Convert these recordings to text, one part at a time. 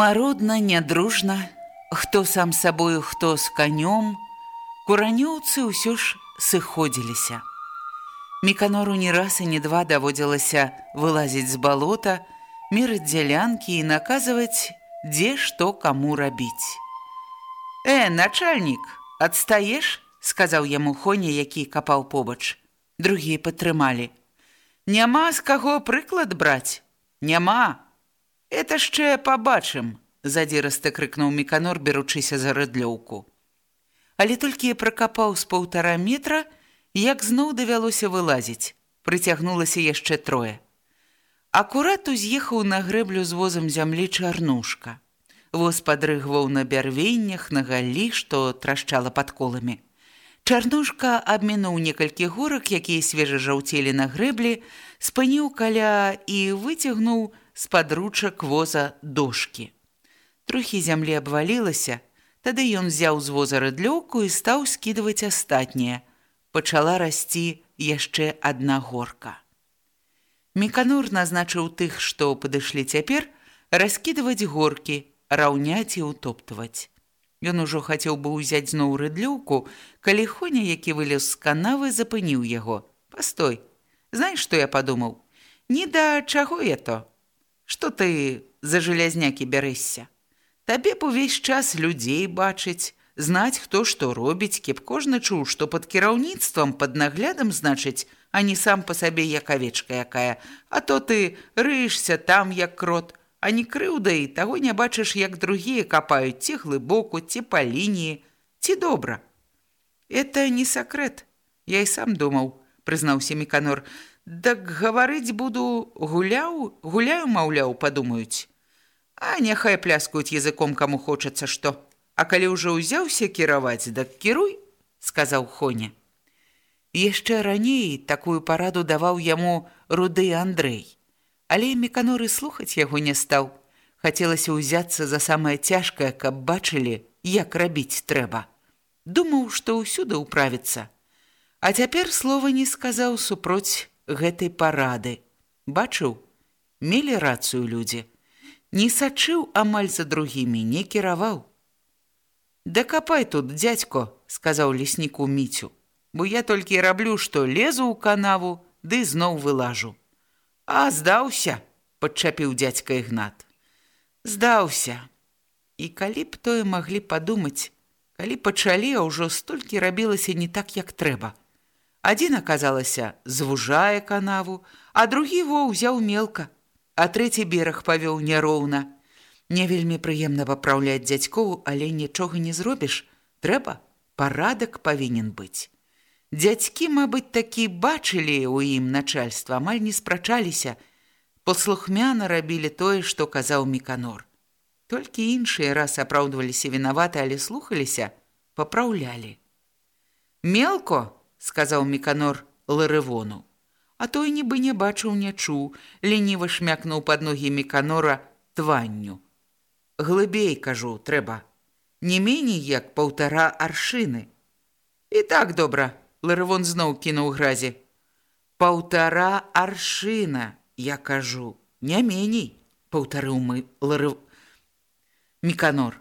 Марудна, нядружна, хто сам сабою, хто з канём, куранёўцы ўсё ж сыходзіліся. Меканору ні раз і не два даводзілася вылазіць з балота, мерыць дзялянкі і наказваць, дзе што каму рабіць. «Э, начальнік, адстаеш?» – сказаў яму Хоня, які капаў побач. Другія падтрымалі. «Няма з каго прыклад браць? Няма!» Это яшчэ пабачым, задзірыста крыкнуў меканор, беручыся за рыдлёўку. Але толькі пракапаў з паўтара метра, як зноў давялося вылазіць, прыцягнулася яшчэ трое. Акурат уз'ехаў на грэблю з возам зямлі чарнушка. Воз падрыгваў на бярвеннях, на галі, што трашчала пад коламі. Чарнушка абмінуў некалькі горак, якія свежа жаўцелі на грэблі, спыніў каля і выцягнуў з падручак воза дошкі. Трохі зямлі абвалілася, тады ён узяў з воза рыдлёўку і стаў скідваць астатняе. Пачала расці яшчэ адна горка. Меканур назначыў тых, што падышлі цяпер, раскідваць горкі, раўняць і ўтоптваць. Ён ужо хацеў бы ўзяць зноў рыдлёўку, калі Хоня, які вылез з канавы, запыніў яго. «Пастой, знаеш, што я падумаў? Ні да чаго я то?» Што ты за жалязнякі бярэшся? Табе б увесь час людзей бачыць, знаць, хто што робіць, кеп кожны чуў, што пад кіраўніцтвам пад наглядам значыць, а не сам па сабе як авечка якая. А то ты рыешся там як крот, а не крыўда і таго не бачыш, як другія капаюць ці глыбоку, ці па лініі, ці добра. Это не сакрэт. Я і сам думаў, прызнаўся Меканор, Дак гаварыць буду гуляў, гуляю, маўляў, падумаюць. А няхай пляскаюць языком, каму хочацца што. А калі ўжо ўзяўся кіраваць, дак кіруй, сказаў Хоня. Яшчэ раней такую параду даваў яму руды Андрэй. Але меканоры слухаць яго не стаў. Хацелася ўзяцца за самае цяжкае, каб бачылі, як рабіць трэба. Думаў, што ўсюды ўправіцца. А цяпер слова не сказаў супроць гэтай парады. Бачыў, мелі рацыю людзі. Не сачыў амаль за другімі, не кіраваў. Да капай тут, дядько, сказаў лесніку міцю, бо я толькі раблю, што лезу ў канаву, ды зноў вылажу. А здаўся, падчапіў дядька ігнат. Здаўся. І калі б тое маглі падумаць, калі пачалі, а ўжо столькі рабілася не так, як трэба. Адзін аказалася звужае канаву, а другі во ўзяў мелка, а трэці бераг павёў няроўна. Не вельмі прыемна папраўляць дзядзькоў, але нічога не зробіш. Трэба, парадак павінен быць. Дзядзькі, мабыць, такі бачылі ў ім начальства, амаль не спрачаліся. Послухмяна рабілі тое, што казаў Меканор. Толькі іншыя раз апраўдваліся вінаваты, але слухаліся, папраўлялі. Мелко, сказаў меканор ларывону. А той нібы не бачыў не чуў, леніва шмякнуў пад ногі меканора тванню. Глыбей, кажу, трэба. Не меней як паўтара аршыны. І так добра, ларывон зноў кінуў гразі. Паўтара аршына, я кажу, не меней, паўтарыў мы ларыв. Меканор,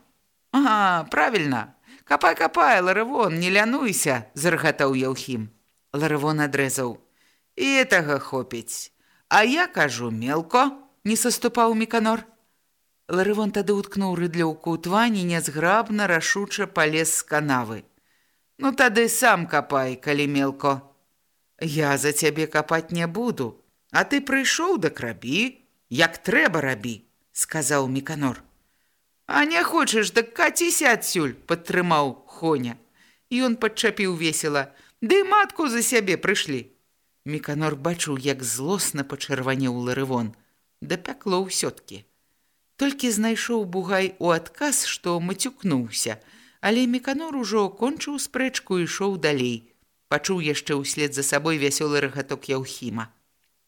Ага, правильно. Капай, капай, Ларывон, не лянуйся, заргатаў Яўхім. Ларывон адрэзаў. І гэтага хопіць. А я кажу, мелко, не саступаў Міканор. Ларывон тады ўткнуў рыдлёўку ў твані, нязграбна, рашуча палез з канавы. Ну тады сам капай, калі мелко. Я за цябе капаць не буду, а ты прыйшоў да крабі, як трэба рабі, сказаў Міканор. А не хочаш, дык каціся адсюль, падтрымаў Хоня. І ён падчапіў весела: Ды матку за сябе прыйшлі. Міканор бачыў, як злосна пачырванеў ларывон, да пякло ўсё-ткі. Толькі знайшоў бугай у адказ, што мацюкнуўся, але Міканор ужо кончыў спрэчку і ішоў далей. Пачуў яшчэ ўслед за сабой вясёлы рагаток Яўхіма.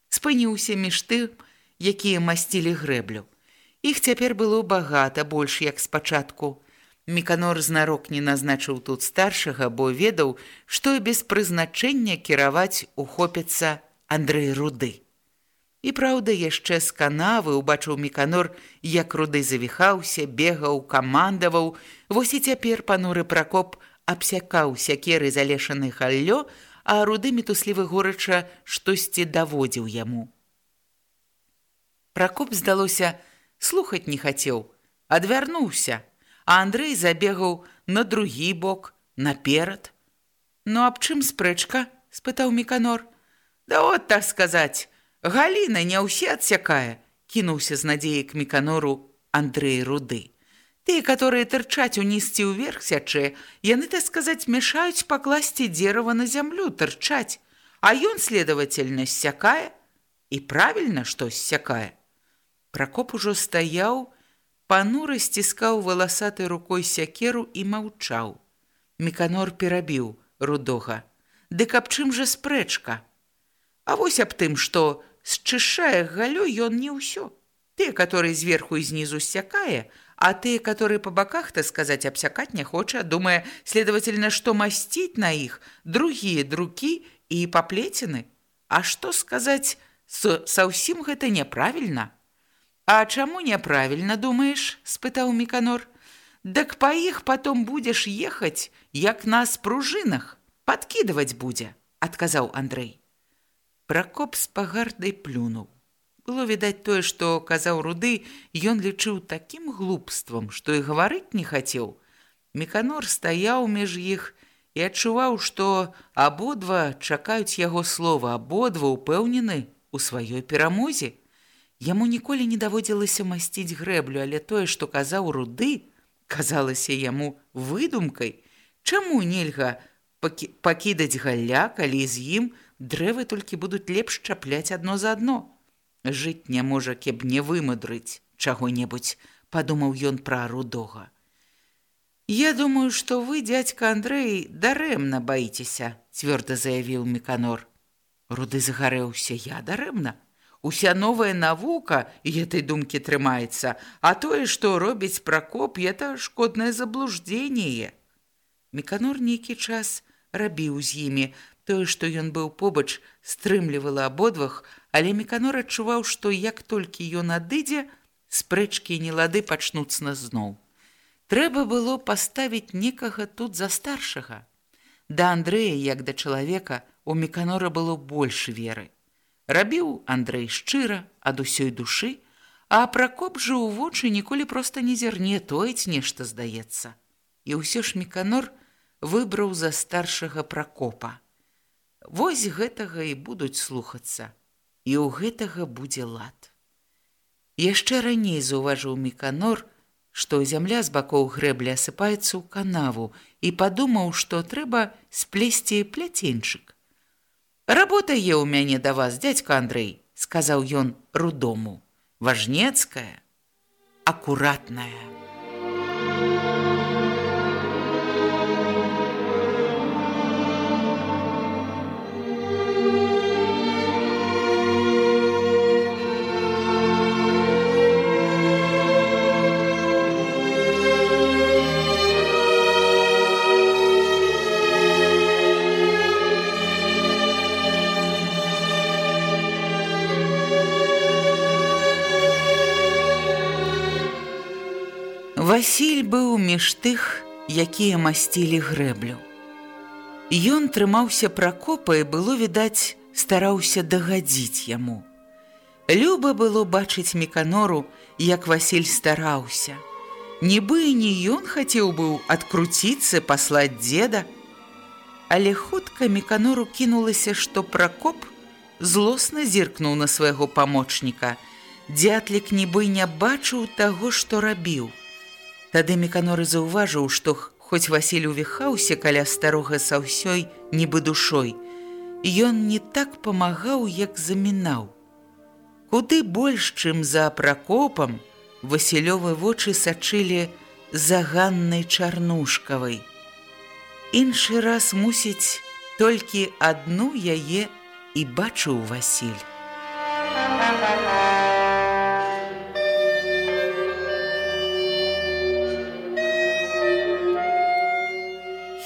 Спыніўся між тым, якія масцілі грэблю. Іх цяпер было багата, больш як спачатку. Міканор знарок не назначыў тут старшага, бо ведаў, што і без прызначэння кіраваць ухопіцца Андрэй руды. І праўда, яшчэ з канавы убачыў Міканор, як руды завіхаўся, бегаў, камандаваў, вось і цяпер пануры пракоп абсякаў сякеры залешаны галлё, а руды мітуслівы горача штосьці даводзіў яму. Пракоп здалося, слухаць не хацеў, адвярнуўся, а Андрэй забегаў на другі бок, наперад. Ну аб чым спрэчка? — спытаў Міканор. Да от так сказаць, Галіна не ўсе адсякае, кінуўся з надзеяй к Міканору Андрэй Руды. Тыя, которые тырчаць унісці ўверх сячэ, яны, так сказаць, мешаюць пакласці дзерава на зямлю, тырчаць, а ён, следовательно, сякае, і правільна, што сякае. Пракоп ужо стаяў, панура сціскаў валасатай рукой сякеру і маўчаў. Міканор перабіў рудога. Дык аб чым жа спрэчка? А вось аб тым, што счышае галю ён не ўсё. Тыя, которые зверху і знізу сякае, а тыя, которые па баках, так сказаць, абсякаць не хоча, думае, следовательно, што масціць на іх другія друкі і паплецены. А што сказаць, са ўсім гэта няправільна? «А чаму няправільна думаеш?» – спытаў Міканор. «Дак па іх потом будзеш ехаць, як на спружынах. Падкідаваць будзе», – адказаў Андрэй. Пракоп з пагардай плюнуў. Было відаць тое, што казаў руды, ён лічыў такім глупствам, што і гаварыць не хацеў. Міканор стаяў між іх і адчуваў, што абодва чакаюць яго слова, абодва ўпэўнены ў сваёй перамозе. Яму ніколі не даводзілася масціць грэблю, але тое, што казаў руды, казалася яму выдумкай. Чаму нельга пакідаць галля, калі з ім дрэвы толькі будуць лепш чапляць адно за адно? Жыць не можа, кеб не вымадрыць чаго-небудзь, падумаў ён пра рудога. Я думаю, што вы, дядька Андрэй, дарэмна баіцеся, цвёрда заявіў Міканор. Руды загарэўся я дарэмна. Уся новая навука гэтай думкі трымаецца, а тое, што робіць пракоп, это шкоднае заблуждение. Міканор нейкі час рабіў з імі. Тое, што ён быў побач, стрымлівала абодвах, але Міканор адчуваў, што як толькі ён адыдзе, спрэчкі і нелады пачнуцца зноў. Трэба было паставіць некага тут за старшага. Да Андрэя, як да чалавека, у Міканора было больш веры. Рабіў Андрэй шчыра ад усёй душы, а пракоп жа ў вочы ніколі проста не зірне тоіць нешта здаецца. І ўсё ж міканор выбраў за старшага пракопа. Вось гэтага і будуць слухацца, і ў гэтага будзе лад. Яшчэ раней заўважыў міканор, што зямля з бакоў грэбля асыпаецца ў канаву і падумаў, што трэба сплесці пляценчык. Работа є ў мяне да вас, дядька Андрэй, сказаў ён рудому. Важнецкая, акуратная. Васіль быў між тых, якія масцілі грэблю. Ён трымаўся пракопа і было відаць, стараўся дагадзіць яму. Люба было бачыць меканору, як Васіль стараўся. Нібы не ён хацеў быў адкруціцца, паслаць дзеда, Але хутка меканору кінулася, што пракоп злосна зіркнуў на свайго памочніка. Дзятлік нібы не бачыў таго, што рабіў. Тады меканоры заўважыў, што хоць Васіль увіхаўся каля старога са ўсёй нібы душой, ён не так памагаў, як замінаў. Куды больш, чым за пракопам, Васілёвы вочы сачылі заганнай чарнушкавай. Іншы раз мусіць толькі адну яе і бачыў Васіль.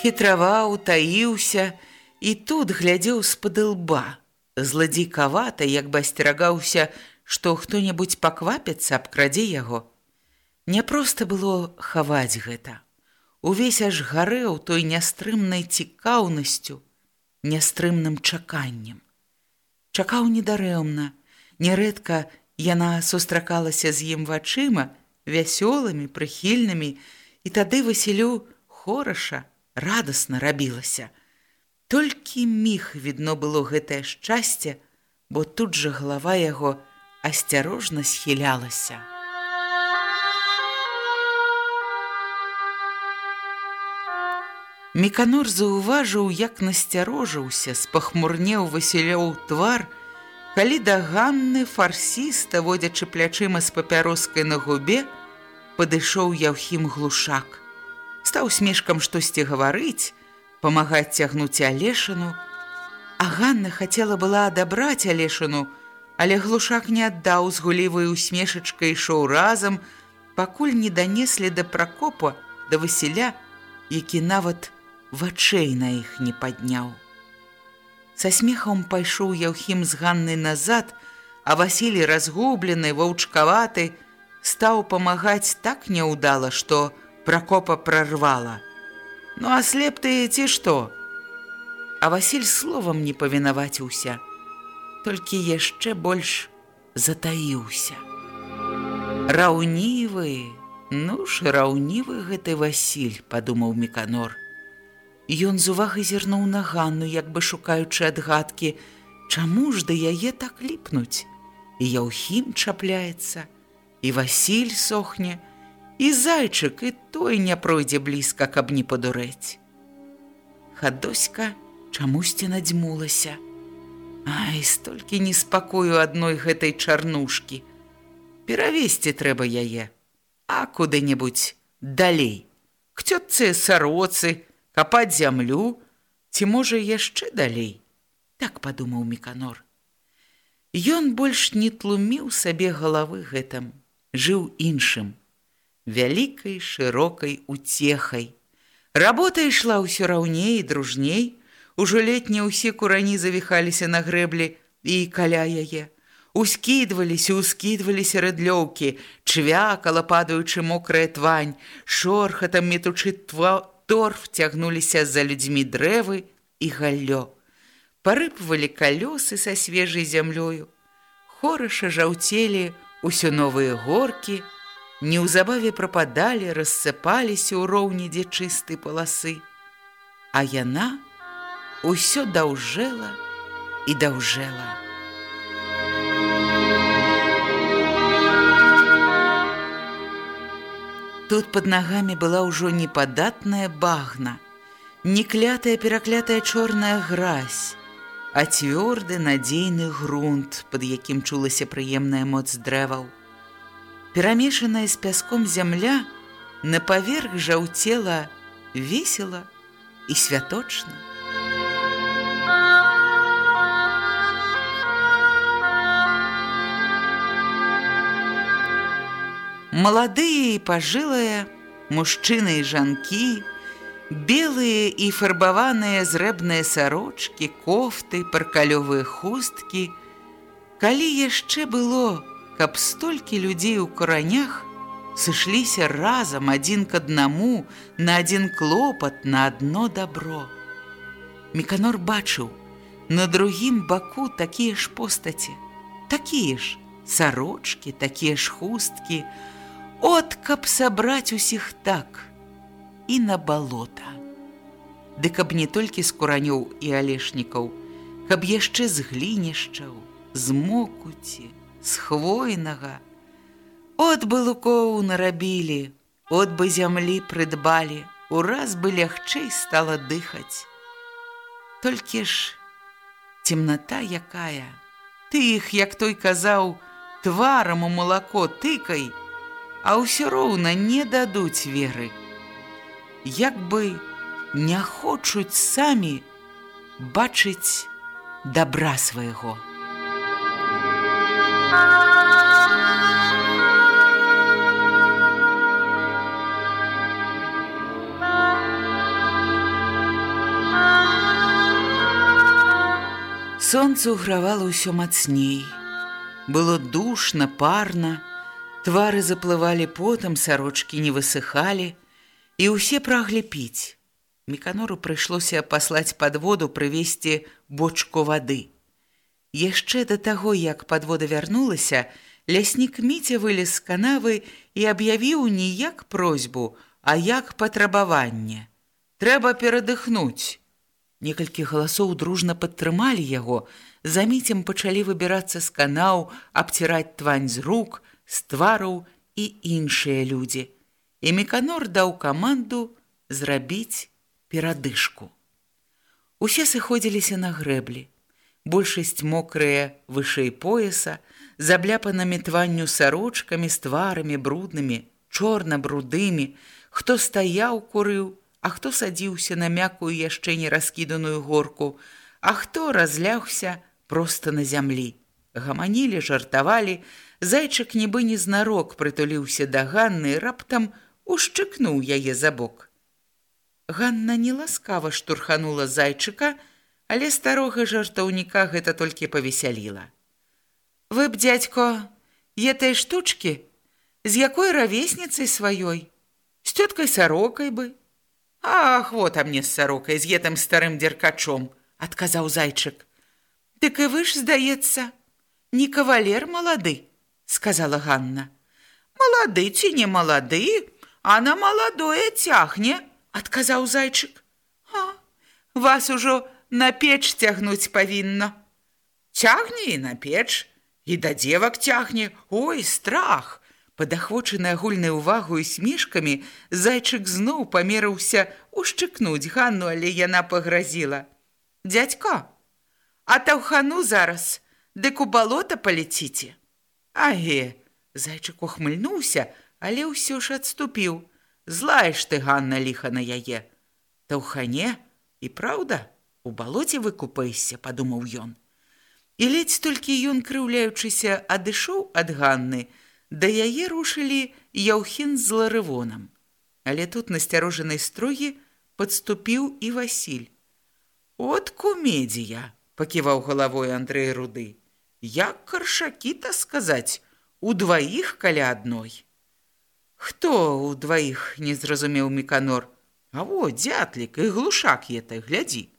Хітраваў, таіўся і тут глядзеў з-пад лба. Зладзейкавата, як бы асцерагаўся, што хто-небудзь паквапіцца, абкрадзе яго. Няпроста было хаваць гэта. Увесь аж гарэў той нястрымнай цікаўнасцю, нястрымным чаканнем. Чакаў недарэмна, нярэдка яна сустракалася з ім вачыма, вясёлымі, прыхільнымі, і тады Васілю хораша радасна рабілася. Толькі міг відно было гэтае шчасце, бо тут жа галава яго асцярожна схілялася. Меканор заўважыў, як насцярожыўся, спахмурнеў Васілёў твар, калі да Ганны фарсіста, водзячы плячыма з папяроскай на губе, падышоў Яўхім глушак. Стаў смешкам штосьці гаварыць, памагаць цягнуць алешану. А Ганна хацела была адабраць алешану, але глушак не аддаў з гулівай усмешачкай ішоў разам, пакуль не данеслі да пракопа да Васіля, які нават вачэй на іх не падняў. Са смехам пайшоў Яўхім з Ганнай назад, а Васілі разгублены, ваўчкаваты, стаў памагаць так няўдала, што пракопа прарвала. Ну а слеп ты ці што? А Васіль словам не павінаваціўся, толькі яшчэ больш затаіўся. Раўнівы, ну ж раўнівы гэты Васіль, падумаў Меканор. Ён з увагай зірнуў на Ганну, як бы шукаючы адгадкі, чаму ж да яе так ліпнуць? І Яўхім чапляецца, і Васіль сохне, і зайчык і той не пройдзе блізка, каб не падурэць. Хадоська чамусьці надзьмулася. Ай, столькі неспакою адной гэтай чарнушкі. Перавесці трэба яе, а куды-небудзь далей. К цётцы сароцы, капаць зямлю, ці можа яшчэ далей. Так падумаў Меканор. Ён больш не тлуміў сабе галавы гэтым, жыў іншым вялікай шырокай уцехай. Работа ішла ўсё раўней і дружней. Ужо летні ўсе курані завіхаліся на грэблі і каля яе. Ускідваліся, ускідваліся рыдлёўкі, чвякала падаючы мокрая твань, шорхатам метучы тва торф цягнуліся за людзьмі дрэвы і галлё. Парыпвалі калёсы са свежай зямлёю. Хораша жаўцелі ўсё новыя горкі, неўзабаве прападалі, рассыпаліся ў роўні дзе чыстай паласы. А яна ўсё даўжэла і даўжэла. Тут пад нагамі была ўжо непадатная багна, не клятая пераклятая чорная гразь, а цвёрды надзейны грунт, пад якім чулася прыемная моц дрэваў. Перамешаная з пяском зямля на паверх жаўцела весела і святочна. Маладыя і пажылыя, мужчыны і жанкі, белыя і фарбаваныя зрэбныя сарочкі, кофты, паркалёвыя хусткі, калі яшчэ было, каб столькі людзей у каранях сышліся разам адзін к аднаму на адзін клопат на адно дабро. Меканор бачыў на другім баку такія ж постаці, такія ж сарочкі, такія ж хусткі, от каб сабраць усіх так і на балота. Ды каб не толькі з куранёў і алешнікаў, каб яшчэ з глінішчаў, з мокуці, з хвойнага. От бы лукоў нарабілі, от бы зямлі прыдбалі, ураз бы лягчэй стала дыхаць. Толькі ж цемната якая, Ты іх, як той казаў, тварам у малако тыкай, а ўсё роўна не дадуць веры. Як бы не хочуць самі бачыць добра свайго. Сонце ўгравала ўсё мацней. Было душна, парна, твары заплывалі потам, сарочкі не высыхалі, і ўсе праглі піць. Меканору прыйшлося паслаць пад воду прывесці бочку вады. Яшчэ да таго, як падвода вярнулася, ляснік міця вылез з канавы і аб'явіў не як просьбу, а як патрабаванне. Трэба перадыхнуць. Некалькі галасоў дружна падтрымалі яго, заміцем пачалі выбірацца з канаў, абціраць твань з рук, з твараў і іншыя людзі. І Меканор даў каманду зрабіць перадышку. Усе сыходзіліся на грэблі. Большасць мокрыя вышэй пояса, забляпанымі тванню сарочкамі з тварамі бруднымі, чорна-брудымі, хто стаяў, курыў, а хто садзіўся на мяккую яшчэ не раскіданую горку, а хто разлягся проста на зямлі. Гаманілі, жартавалі, зайчык нібы незнарок прытуліўся да Ганны, раптам ушчыкнуў яе за бок. Ганна неласкава штурханула зайчыка, але старога жартаўніка гэта толькі павесяліла. Вы б, дядько, етай штучкі, з якой равесніцай сваёй, з тёткай сарокай бы. Ах, вот а мне з сарокай з гэтым старым дзеркачом, адказаў зайчык. Дык і вы ж, здаецца, не кавалер малады, сказала Ганна. Малады ці не малады, а на маладое цягне, адказаў зайчык. А, вас ужо на печ цягнуць павінна. Цягне і на печ, і да дзевак цягне, ой, страх! Падахвочаны агульнай увагу і смешкамі, зайчык зноў памерыўся ушчыкнуць Ганну, але яна пагразіла. Дядька, а таўхану зараз, дык у балота паляціце. Аге, зайчык ухмыльнуўся, але ўсё ж адступіў. Злаеш ты, Ганна, ліха на яе. Таўхане, і праўда, у балоце выкупайся, падумаў ён. І ледзь толькі ён, крыўляючыся, адышоў ад Ганны, да яе рушылі Яўхін з ларывонам. Але тут насцярожанай строгі падступіў і Васіль. От кумедзія, паківаў галавой Андрэй руды. Як каршакі-то сказаць, у дваіх каля адной. Хто ў дваіх не зразумеў меканор, А во дзятлік і глушак етай глядзі.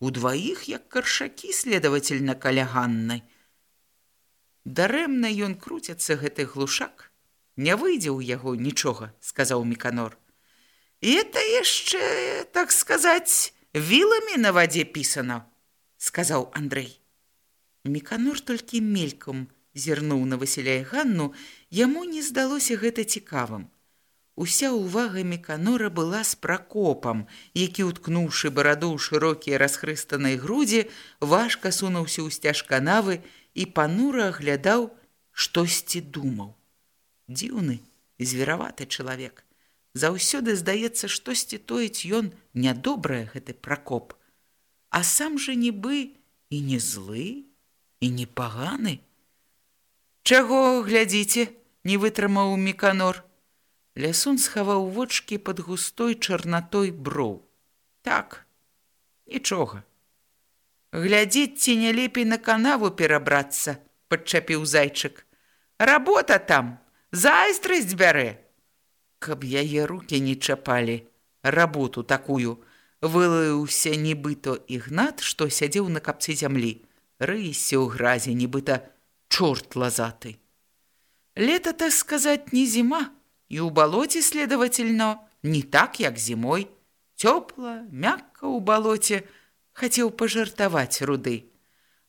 У дваіх як каршакі следовательна каля ганнай. Дарэмна ён круцяцца гэты глушак, не выйдзе ў яго нічога, сказаў меканор. І это яшчэ так сказаць віламі на вадзе пісана, сказаў Андрэй. Меканор толькі мелькам, зірнуў на Васіля і Ганну, яму не здалося гэта цікавым. Уся ўвага Меканора была з пракопам, які, уткнуўшы бараду ў шырокія расхрыстанай грудзі, важка сунуўся ў сцяж канавы і панура аглядаў, штосьці думаў. Дзіўны, звераваты чалавек. Заўсёды здаецца, штосьці тоіць ён нядобрае гэты пракоп. А сам жа нібы і не злы, і не паганы, Чаго глядзіце, не вытрымаў меканор. Лясун схаваў вочки пад густой чарнатой броў. Так, нічога. Глядзіць ці не лепей на канаву перабрацца, падчапіў зайчык. Работа там, зайстрасць бярэ. каб яе рукі не чапалі работу такую вылыўся нібыто ігнат што сядзеў на капцы зямлі рысе ў гразе нібыта чорт лазаты лета так сказаць не зіма і ў балоце следовательно не так як зімой цёпла мякка ў балоце хацеў пажартаваць руды.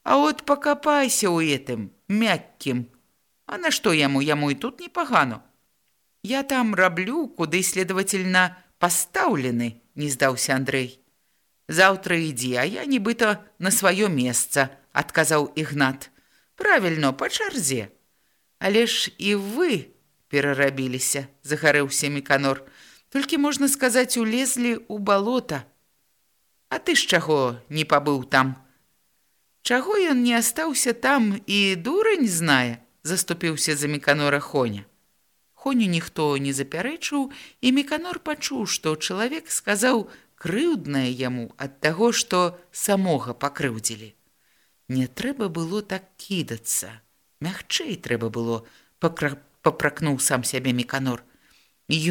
А от пакапайся ў гэтым мяккім а на што яму яму і тут непагано я там раблю куды следовательно пастаўлены не здаўся андрей. Заўтра ідзі а я нібыта на сваё месца адказаў ігнат правільно па чарзе але ж і вы перарабіліся загарэўся міканор толькі можна сказаць улезлі ў балота. А ты з чаго не пабыў там? Чаго ён не астаўся там і дурань знае заступіўся за міканора хоня. Хоню ніхто не запярэчыў і міканор пачуў што чалавек сказаў крыўднае яму ад таго што самога пакрыўдзілі. Не трэба было так кідацца. Мягчэй трэба было папракнуў сам сябе міканор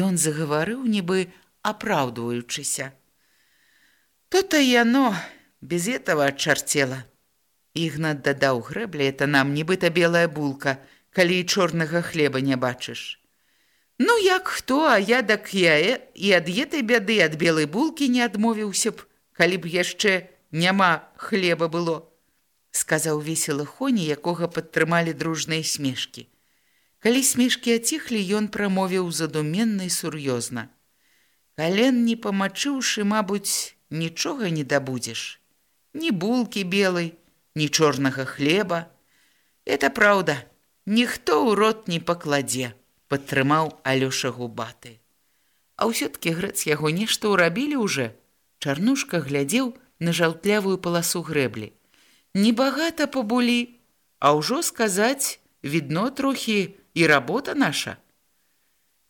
ён загаварыў нібы апраўдваючыся то-то яно без этого чарцела ігнат дадаў грэблі это нам нібыта белая булка калі чорнага хлеба не бачыш Ну, як хто, а я дак я і ад гэтай бяды ад белай булкі не адмовіўся б, калі б яшчэ няма хлеба было, сказаў весела Хоні, якога падтрымалі дружныя смешкі. Калі смешкі аціхлі, ён прамовіў задуменна і сур'ёзна. Кален не памачыўшы, мабуць, нічога не дабудзеш. Ні булкі белай, ні чорнага хлеба. Это праўда, ніхто ў рот не пакладзе падтрымаў алёша губаты. А ўсё-ткі грэц яго нешта ўрабілі ўжо. Чарнушка глядзеў на жаўтлявую паласу грэблі. Небагата пабулі, а ўжо сказаць, відно трохі і работа наша.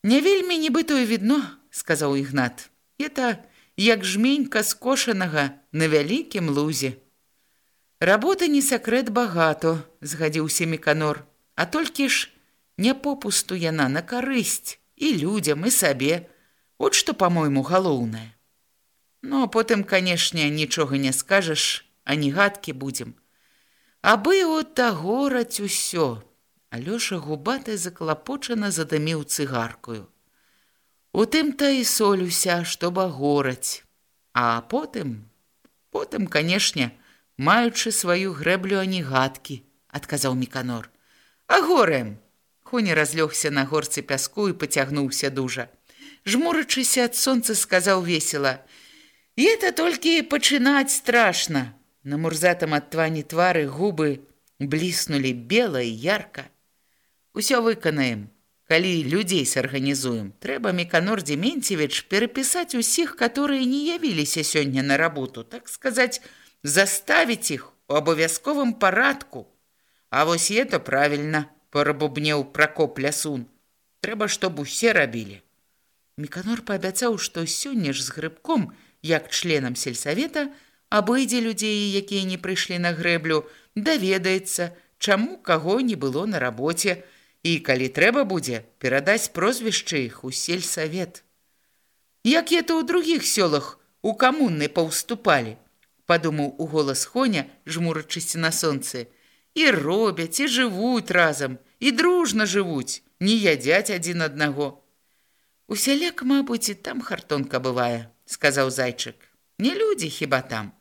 Не вельмі нібытое відно, сказаў ігнат. Это як жменька скошанага на вялікім лузе. Работа не сакрэт багато, згадзіўся міканор, а толькі ж, Не попусту яна на карысць і людзям і сабе, от што па-мойму галоўнае. Ну, потым, канешне, нічога не скажаш, а не гадкі будзем. Абы от агораць усё. Алёша губаты заклапочана задыміў цыгаркую. У тым-то і солюся, чтоб агораць. А потым, потым, канешне, маючы сваю грэблю, а не гадкі, адказаў міканор. Агораем! Коні разлёгся на горцы пяску і пацягнуўся дужа. Жмурачыся ад сонца сказаў весела: « І это толькі пачынаць страшна. На мурзатам ад твані твары губы бліснулі бела і ярка. Усё выканаем. Калі людзей сарганізуем, трэба міканор Дземенцевіч перапісаць усіх, которые не явіліся сёння на работу, так сказаць, заставіць іх у абавязковым парадку. А вось это правільна парабубнеў пракоп лясун. Трэба, чтоб усе рабілі. Міканор паабяцаў, што сёння ж з грыбком, як членам сельсавета, абыдзе людзей, якія не прыйшлі на грэблю, даведаецца, чаму каго не было на рабоце, і калі трэба будзе, перадаць прозвішчы іх у сельсавет. Як это ў другіх сёлах у камунны паўступалі, падумаў у голас Хоня, жмурачысці на сонцы, і робяць і жывуць разам і дружна жывуць не ядзяць адзін аднаго. Усяляк мабуць і там хартонка бывае сказаў зайчык. Не людзі хіба там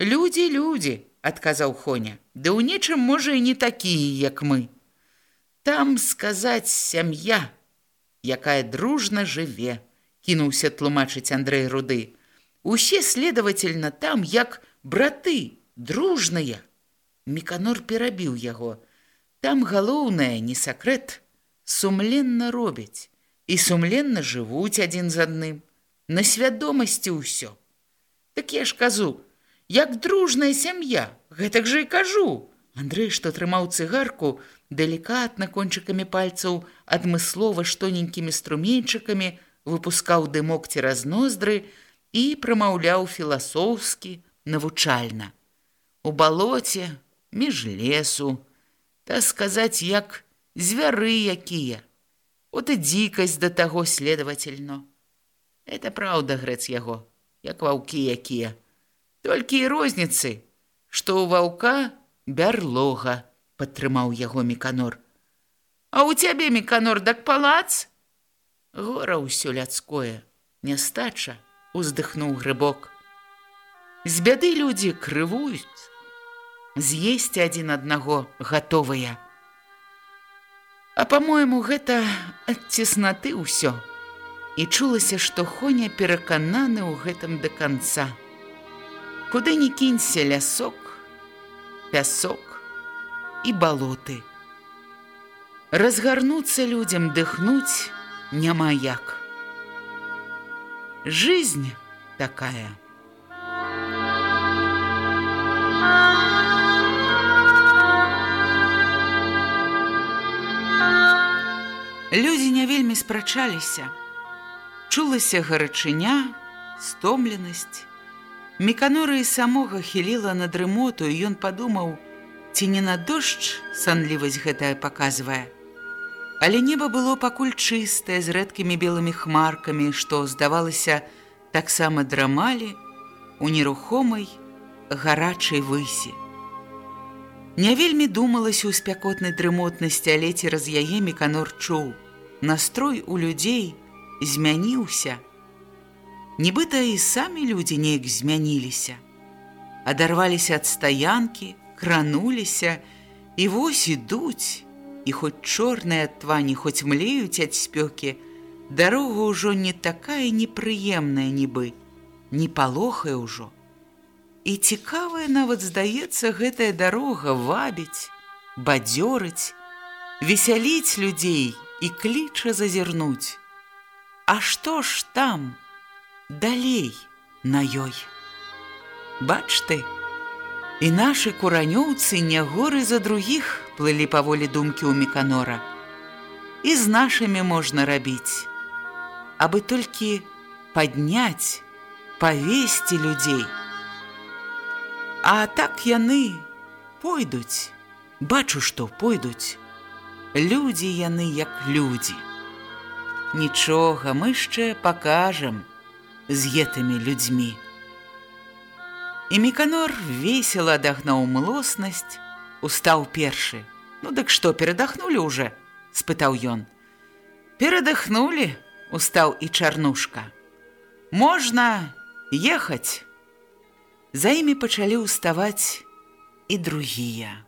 людзі людзі адказаў хоня. Ды ў нечым можа і не такія як мы там сказаць сям'я якая дружна жыве кінуўся тлумачыць андрэй руды усе следовательно там як браты дружныя Міканор перабіў яго. Там галоўнае не сакрэт, сумленна робяць і сумленна жывуць адзін з адным, на свядомасці ўсё. Так я ж казу, як дружная сям'я, гэтак жа і кажу. Андрэй, што трымаў цыгарку, далікатна кончыкамі пальцаў адмыслова штоненькімі струменьчыкамі выпускаў дымок цераз ноздры і прамаўляў філасофскі навучальна. У балоце між лесу, та сказаць, як звяры якія. От і дзікасць да таго следовательно. Это праўда, грэц яго, як ваўкі якія. Толькі і розніцы, што ў ваўка бярлога, падтрымаў яго меканор. А ў цябе меканор дак палац? Гора ўсё ляцкое, нястача, уздыхнуў грыбок. З бяды людзі крывуюць, з'есці адзін аднаго гатовыя. А па-мойму, гэта ад цеснаты ўсё. І чулася, што Хоня перакананы ў гэтым да канца. Куды не кінься лясок, пясок і балоты. Разгарнуцца людзям дыхнуць няма як. Жизнь такая. Людзі не вельмі спрачаліся. Чулася гарачыня, стомленасць. Меканора і самога хіліла на дрымоту, і ён падумаў, ці не на дождж санлівасць гэтая паказвае. Але неба было пакуль чыстае з рэдкімі белымі хмаркамі, што, здавалася, таксама драмалі у нерухомай гарачай высі. Не вельмі думалася ў спякотнай дрымотнасці, але цераз яе меканор чуў. Настрой у людзей змяніўся. Нібыта і самі людзі неяк змяніліся. Адарваліся ад стаянкі, крануліся, і вось ідуць, і хоць чорныя твані хоць млеюць ад спёкі, дарога ўжо не такая непрыемная нібы, не палохае ўжо. І цікавая нават здаецца гэтая дарога вабіць, бадзёрыць, весяліць людзей і кліча зазірнуць. А што ж там далей на ёй? Бач ты, і нашы куранёўцы не горы за другіх плылі паволі думкі ў меканора. І з нашымі можна рабіць, абы толькі падняць, павесці людзей. А так яны пойдуць, бачу, што пойдуць. Людзі яны як людзі. Нічога мы яшчэ пакажам з гэтымі людзьмі. І Меканор весела адагнаў млоснасць, устаў першы. Ну дык што перадахнулі ўжо? — спытаў ён. Перадахнулі, устаў і чарнушка. Можна ехаць. За імі пачалі ўставаць і другія.